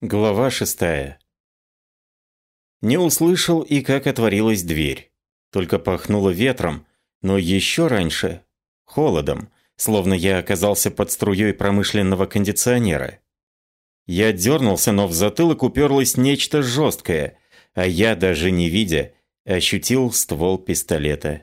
Глава шестая. Не услышал и как отворилась дверь. Только пахнуло ветром, но еще раньше – холодом, словно я оказался под струей промышленного кондиционера. Я дернулся, но в затылок уперлось нечто жесткое, а я, даже не видя, ощутил ствол пистолета.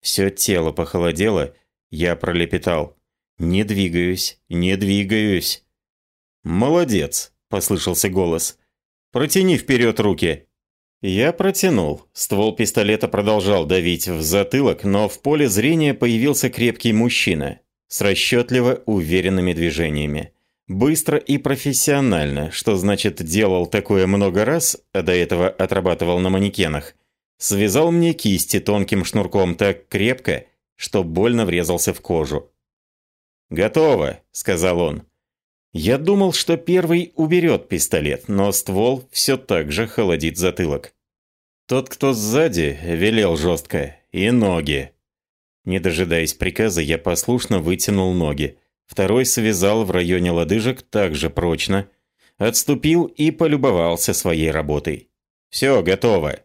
Все тело похолодело, я пролепетал. «Не двигаюсь, не двигаюсь». «Молодец», – послышался голос. «Протяни вперед руки». Я протянул. Ствол пистолета продолжал давить в затылок, но в поле зрения появился крепкий мужчина с расчетливо уверенными движениями. Быстро и профессионально, что значит делал такое много раз, а до этого отрабатывал на манекенах. Связал мне кисти тонким шнурком так крепко, что больно врезался в кожу. «Готово», — сказал он. Я думал, что первый уберет пистолет, но ствол все так же холодит затылок. Тот, кто сзади, велел жестко. И ноги. Не дожидаясь приказа, я послушно вытянул ноги. Второй связал в районе лодыжек так же прочно. Отступил и полюбовался своей работой. Все, готово.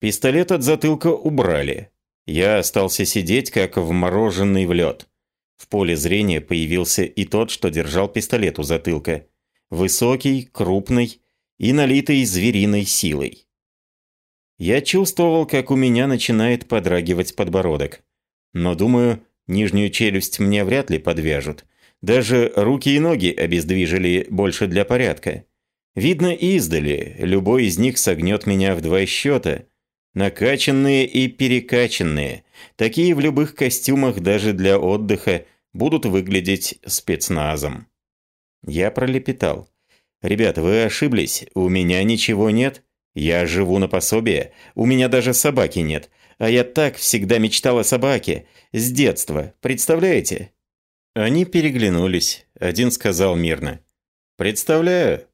Пистолет от затылка убрали. Я остался сидеть, как вмороженный в лед. В поле зрения появился и тот, что держал пистолет у затылка. Высокий, крупный и налитый звериной силой. Я чувствовал, как у меня начинает подрагивать подбородок. Но, думаю, нижнюю челюсть мне вряд ли подвяжут. Даже руки и ноги обездвижили больше для порядка. Видно издали, любой из них согнет меня в два счета. Накачанные и перекачанные. Такие в любых костюмах даже для отдыха будут выглядеть спецназом. Я пролепетал. «Ребята, вы ошиблись, у меня ничего нет. Я живу на пособие, у меня даже собаки нет. А я так всегда мечтал о собаке. С детства, представляете?» Они переглянулись. Один сказал мирно. «Представляю.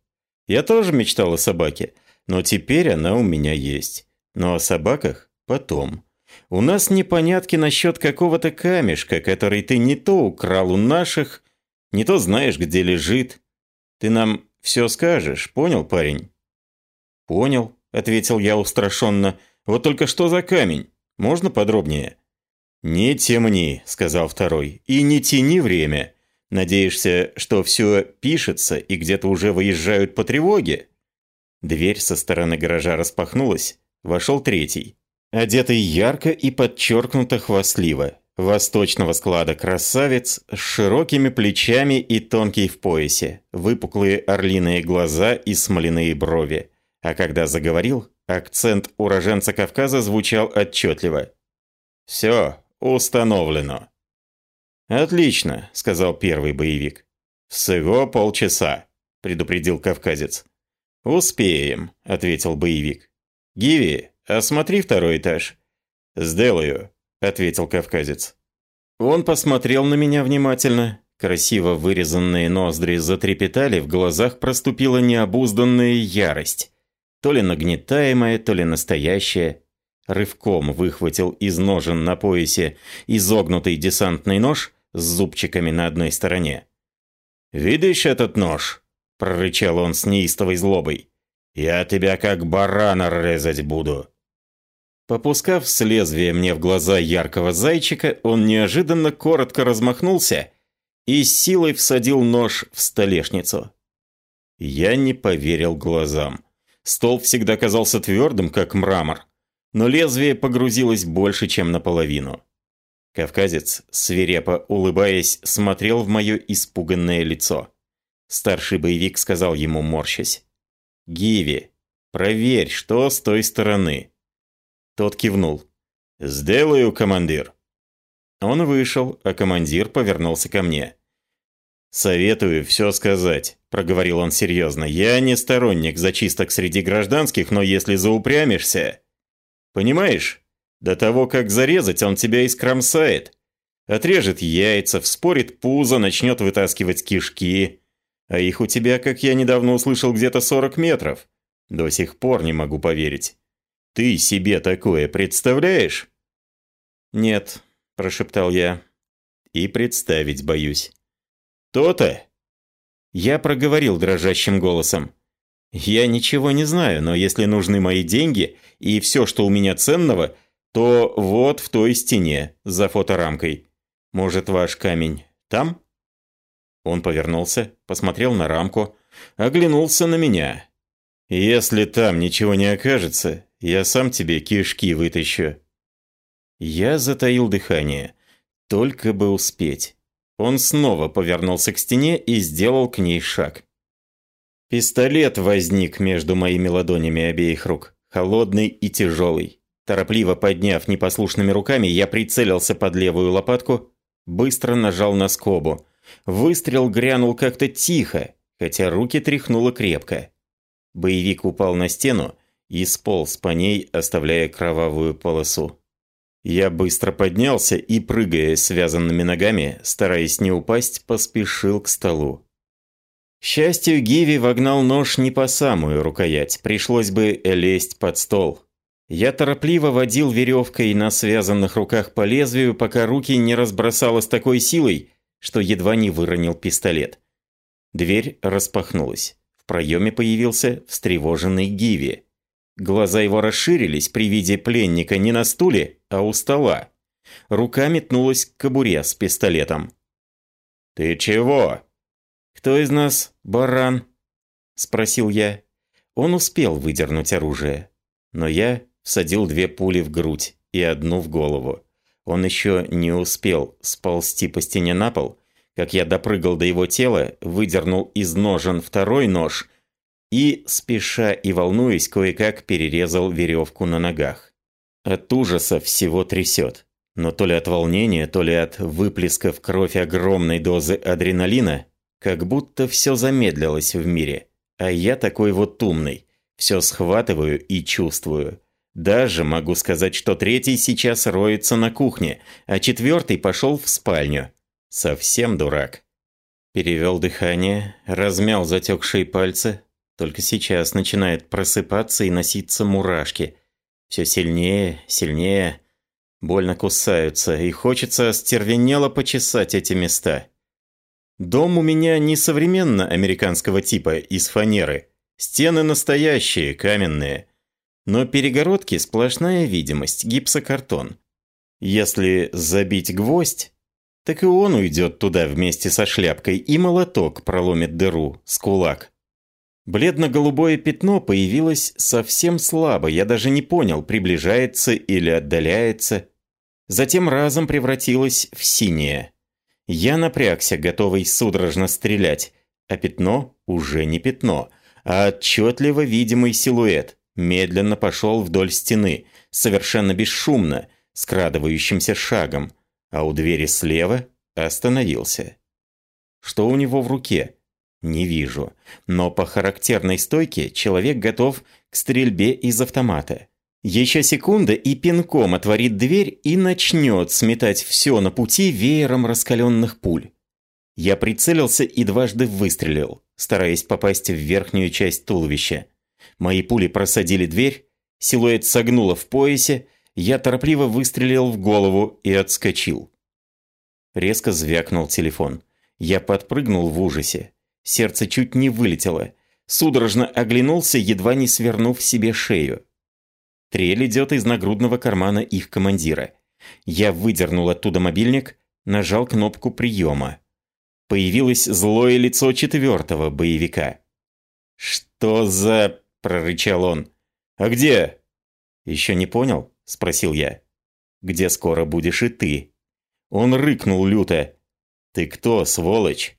Я тоже мечтал о собаке, но теперь она у меня есть. Но о собаках потом. У нас непонятки насчет какого-то камешка, который ты не то украл у наших, не то знаешь, где лежит. Ты нам все скажешь, понял, парень?» «Понял», — ответил я устрашенно. «Вот только что за камень? Можно подробнее?» «Не темни», — сказал второй, — «и не тяни время. Надеешься, что все пишется и где-то уже выезжают по тревоге?» Дверь со стороны гаража распахнулась. Вошел третий одетый ярко и подчеркнуто хвастливо. Восточного склада красавец с широкими плечами и тонкий в поясе, выпуклые орлиные глаза и смоляные брови. А когда заговорил, акцент уроженца Кавказа звучал отчетливо. «Все, установлено». «Отлично», — сказал первый боевик. «Всего полчаса», — предупредил кавказец. «Успеем», — ответил боевик. «Гиви, «Осмотри второй этаж». «Сделаю», — ответил кавказец. Он посмотрел на меня внимательно. Красиво вырезанные ноздри затрепетали, в глазах проступила необузданная ярость. То ли нагнетаемая, то ли настоящая. Рывком выхватил из ножен на поясе изогнутый десантный нож с зубчиками на одной стороне. «Видишь этот нож?» – прорычал он с неистовой злобой. «Я тебя как барана резать буду. Попускав с лезвия мне в глаза яркого зайчика, он неожиданно коротко размахнулся и силой всадил нож в столешницу. Я не поверил глазам. Стол всегда казался твердым, как мрамор, но лезвие погрузилось больше, чем наполовину. Кавказец, свирепо улыбаясь, смотрел в мое испуганное лицо. Старший боевик сказал ему, морщась. «Гиви, проверь, что с той стороны». Тот кивнул. «Сделаю, командир». Он вышел, а командир повернулся ко мне. «Советую все сказать», – проговорил он серьезно. «Я не сторонник зачисток среди гражданских, но если заупрямишься...» «Понимаешь, до того, как зарезать, он тебя искромсает. Отрежет яйца, вспорит пузо, начнет вытаскивать кишки. А их у тебя, как я недавно услышал, где-то 40 метров. До сих пор не могу поверить. Ты себе такое представляешь?» «Нет», – прошептал я. «И представить боюсь». «То-то!» Я проговорил дрожащим голосом. «Я ничего не знаю, но если нужны мои деньги и все, что у меня ценного, то вот в той стене, за фоторамкой. Может, ваш камень там?» Он повернулся, посмотрел на рамку, оглянулся на меня. «Если там ничего не окажется, я сам тебе кишки вытащу». Я затаил дыхание. Только бы успеть. Он снова повернулся к стене и сделал к ней шаг. Пистолет возник между моими ладонями обеих рук, холодный и тяжелый. Торопливо подняв непослушными руками, я прицелился под левую лопатку, быстро нажал на скобу. Выстрел грянул как-то тихо, хотя руки тряхнуло крепко. Боевик упал на стену и сполз по ней, оставляя кровавую полосу. Я быстро поднялся и, прыгая связанными ногами, стараясь не упасть, поспешил к столу. К счастью, Гиви вогнал нож не по самую рукоять, пришлось бы лезть под стол. Я торопливо водил веревкой на связанных руках по лезвию, пока руки не разбросало с такой силой, что едва не выронил пистолет. Дверь распахнулась. В проеме появился встревоженный Гиви. Глаза его расширились при виде пленника не на стуле, а у стола. Рука метнулась к кобуре с пистолетом. «Ты чего?» «Кто из нас баран?» – спросил я. Он успел выдернуть оружие. Но я всадил две пули в грудь и одну в голову. Он еще не успел сползти по стене на пол, как я допрыгал до его тела, выдернул из ножен второй нож – и, спеша и волнуясь, кое-как перерезал веревку на ногах. От ужаса всего трясет. Но то ли от волнения, то ли от выплеска в кровь огромной дозы адреналина, как будто все замедлилось в мире. А я такой вот умный. Все схватываю и чувствую. Даже могу сказать, что третий сейчас роется на кухне, а четвертый пошел в спальню. Совсем дурак. Перевел дыхание, размял затекшие пальцы, только сейчас начинает просыпаться и носиться мурашки. Все сильнее, сильнее. Больно кусаются, и хочется стервенело почесать эти места. Дом у меня не современно американского типа, из фанеры. Стены настоящие, каменные. Но перегородки сплошная видимость, гипсокартон. Если забить гвоздь, так и он уйдет туда вместе со шляпкой, и молоток проломит дыру с кулак. Бледно-голубое пятно появилось совсем слабо, я даже не понял, приближается или отдаляется. Затем разом превратилось в синее. Я напрягся, готовый судорожно стрелять, а пятно уже не пятно, а отчетливо видимый силуэт медленно пошел вдоль стены, совершенно бесшумно, скрадывающимся шагом, а у двери слева остановился. Что у него в руке? Не вижу. Но по характерной стойке человек готов к стрельбе из автомата. Еще секунда и пинком отворит дверь и начнет сметать все на пути веером раскаленных пуль. Я прицелился и дважды выстрелил, стараясь попасть в верхнюю часть туловища. Мои пули просадили дверь, силуэт согнуло в поясе, я торопливо выстрелил в голову и отскочил. Резко звякнул телефон. Я подпрыгнул в ужасе. Сердце чуть не вылетело. Судорожно оглянулся, едва не свернув себе шею. Трель идет из нагрудного кармана их командира. Я выдернул оттуда мобильник, нажал кнопку приема. Появилось злое лицо четвертого боевика. «Что за...» – прорычал он. «А где?» «Еще не понял?» – спросил я. «Где скоро будешь и ты?» Он рыкнул люто. «Ты кто, сволочь?»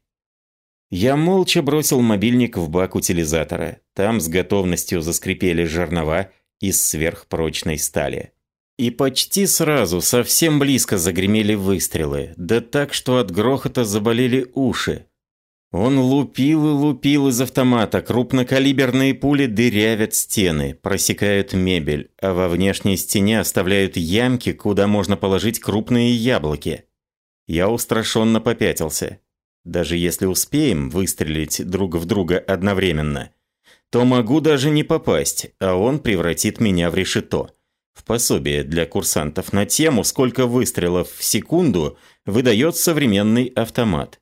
Я молча бросил мобильник в бак утилизатора. Там с готовностью заскрипели жернова из сверхпрочной стали. И почти сразу, совсем близко загремели выстрелы, да так, что от грохота заболели уши. Он лупил и лупил из автомата, крупнокалиберные пули дырявят стены, просекают мебель, а во внешней стене оставляют ямки, куда можно положить крупные яблоки. Я устрашенно попятился. Даже если успеем выстрелить друг в друга одновременно, то могу даже не попасть, а он превратит меня в решето. В пособие для курсантов на тему, сколько выстрелов в секунду выдает современный автомат.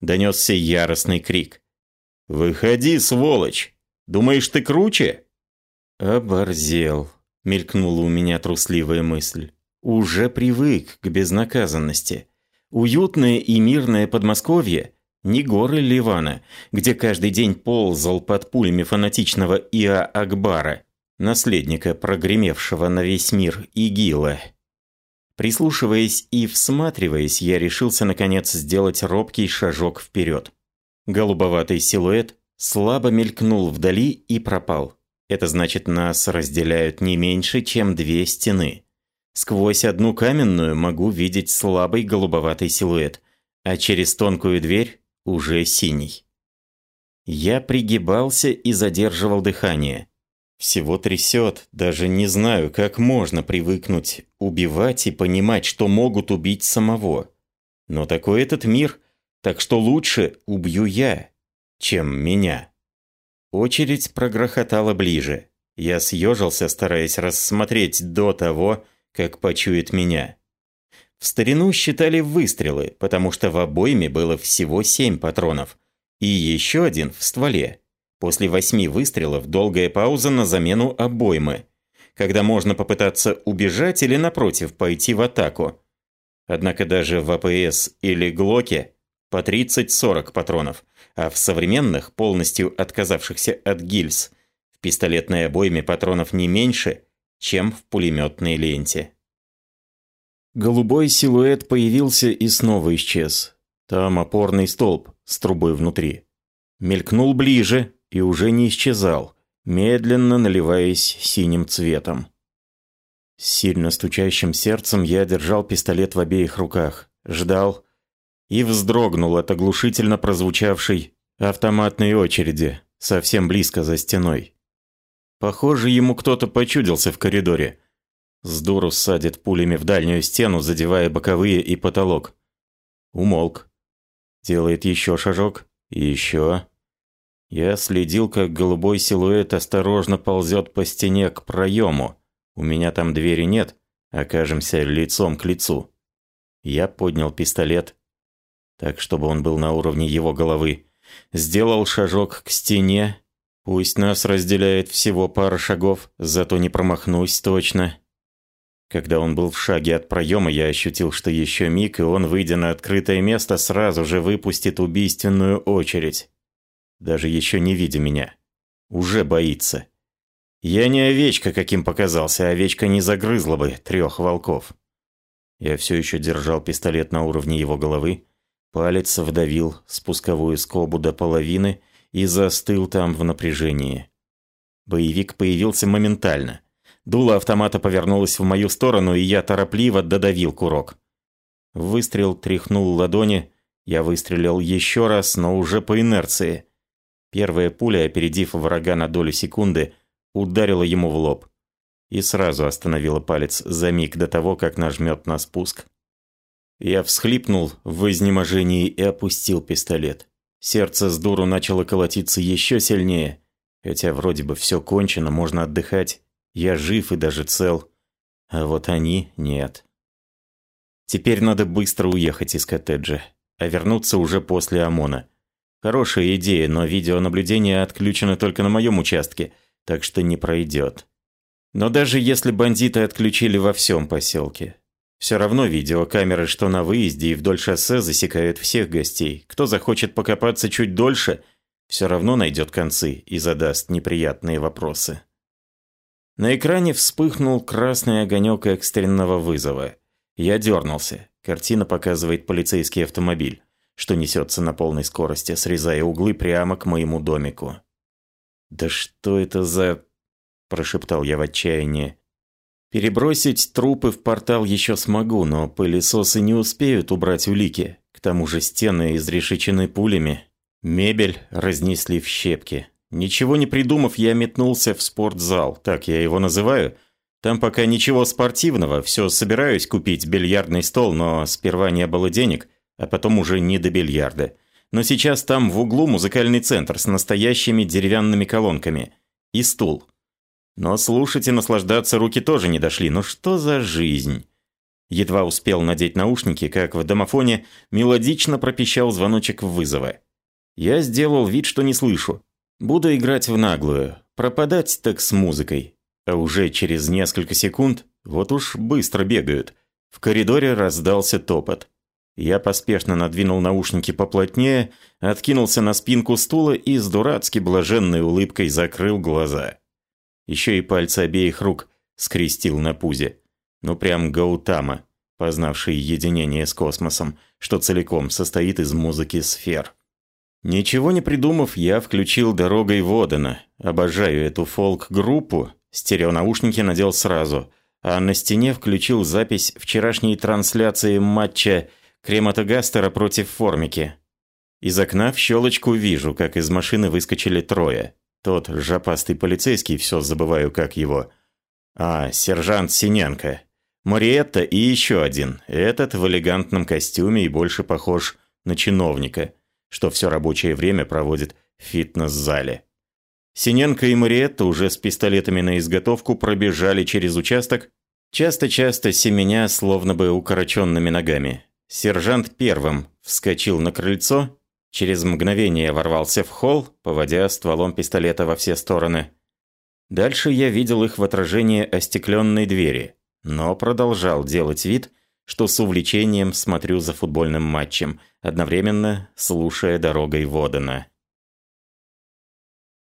Донесся яростный крик. «Выходи, сволочь! Думаешь, ты круче?» «Оборзел», — мелькнула у меня трусливая мысль. «Уже привык к безнаказанности. Уютное и мирное Подмосковье — не горы Ливана, где каждый день ползал под пулями фанатичного Иа Акбара, наследника прогремевшего на весь мир ИГИЛа». Прислушиваясь и всматриваясь, я решился наконец сделать робкий шажок вперед. Голубоватый силуэт слабо мелькнул вдали и пропал. Это значит, нас разделяют не меньше, чем две стены. Сквозь одну каменную могу видеть слабый голубоватый силуэт, а через тонкую дверь уже синий. Я пригибался и задерживал дыхание. Всего трясет, даже не знаю, как можно привыкнуть убивать и понимать, что могут убить самого. Но такой этот мир, так что лучше убью я, чем меня. Очередь прогрохотала ближе. Я съежился, стараясь рассмотреть до того, как почует меня. В старину считали выстрелы, потому что в обойме было всего семь патронов, и еще один в стволе. После восьми выстрелов долгая пауза на замену обоймы, когда можно попытаться убежать или, напротив, пойти в атаку. Однако даже в АПС или Глоке по 30-40 патронов, а в современных, полностью отказавшихся от гильз, в пистолетной обойме патронов не меньше, чем в пулеметной ленте. Голубой силуэт появился и снова исчез. Там опорный столб с трубой внутри. Мелькнул ближе, и уже не исчезал, медленно наливаясь синим цветом. С сильно стучащим сердцем я держал пистолет в обеих руках, ждал и вздрогнул от оглушительно прозвучавшей автоматной очереди, совсем близко за стеной. Похоже, ему кто-то почудился в коридоре. С дуру садит пулями в дальнюю стену, задевая боковые и потолок. Умолк. Делает еще шажок. И еще. Я следил, как голубой силуэт осторожно ползет по стене к проему. У меня там двери нет, окажемся лицом к лицу. Я поднял пистолет, так чтобы он был на уровне его головы. Сделал шажок к стене. Пусть нас разделяет всего пара шагов, зато не промахнусь точно. Когда он был в шаге от проема, я ощутил, что еще миг, и он, выйдя на открытое место, сразу же выпустит убийственную очередь даже еще не видя меня. Уже боится. Я не овечка, каким показался, овечка не загрызла бы трех волков. Я все еще держал пистолет на уровне его головы, палец вдавил спусковую скобу до половины и застыл там в напряжении. Боевик появился моментально. Дуло автомата повернулось в мою сторону, и я торопливо додавил курок. Выстрел тряхнул ладони, я выстрелил еще раз, но уже по инерции. Первая пуля, опередив врага на долю секунды, ударила ему в лоб и сразу остановила палец за миг до того, как нажмет на спуск. Я всхлипнул в изнеможении и опустил пистолет. Сердце с дуру начало колотиться еще сильнее. Хотя вроде бы все кончено, можно отдыхать. Я жив и даже цел. А вот они нет. Теперь надо быстро уехать из коттеджа, а вернуться уже после ОМОНа. Хорошая идея, но видеонаблюдение отключено только на моем участке, так что не пройдет. Но даже если бандиты отключили во всем поселке, все равно видеокамеры, что на выезде и вдоль шоссе, засекают всех гостей. Кто захочет покопаться чуть дольше, все равно найдет концы и задаст неприятные вопросы. На экране вспыхнул красный огонек экстренного вызова. Я дернулся. Картина показывает полицейский автомобиль что несется на полной скорости, срезая углы прямо к моему домику. «Да что это за...» – прошептал я в отчаянии. «Перебросить трупы в портал еще смогу, но пылесосы не успеют убрать улики. К тому же стены изрешечены пулями. Мебель разнесли в щепки. Ничего не придумав, я метнулся в спортзал, так я его называю. Там пока ничего спортивного, все собираюсь купить бильярдный стол, но сперва не было денег – а потом уже не до бильярда. Но сейчас там в углу музыкальный центр с настоящими деревянными колонками. И стул. Но слушать и наслаждаться руки тоже не дошли. Ну что за жизнь? Едва успел надеть наушники, как в домофоне мелодично пропищал звоночек вызова. Я сделал вид, что не слышу. Буду играть в наглую, пропадать так с музыкой. А уже через несколько секунд, вот уж быстро бегают, в коридоре раздался топот. Я поспешно надвинул наушники поплотнее, откинулся на спинку стула и с дурацки блаженной улыбкой закрыл глаза. Еще и пальцы обеих рук скрестил на пузе. Ну прям Гаутама, познавший единение с космосом, что целиком состоит из музыки сфер. Ничего не придумав, я включил «Дорогой Водена». Обожаю эту фолк-группу. Стереонаушники надел сразу. А на стене включил запись вчерашней трансляции матча Крематогастера против Формики. Из окна в щелочку вижу, как из машины выскочили трое. Тот жопастый полицейский, все забываю, как его. А, сержант Синенко. Мариетта и еще один. Этот в элегантном костюме и больше похож на чиновника что все рабочее время проводит в фитнес-зале. Синенко и Мариетта уже с пистолетами на изготовку пробежали через участок, часто-часто семеня словно бы укороченными ногами. Сержант первым вскочил на крыльцо, через мгновение ворвался в холл, поводя стволом пистолета во все стороны. Дальше я видел их в отражении остекленной двери, но продолжал делать вид, что с увлечением смотрю за футбольным матчем, одновременно слушая дорогой Водена.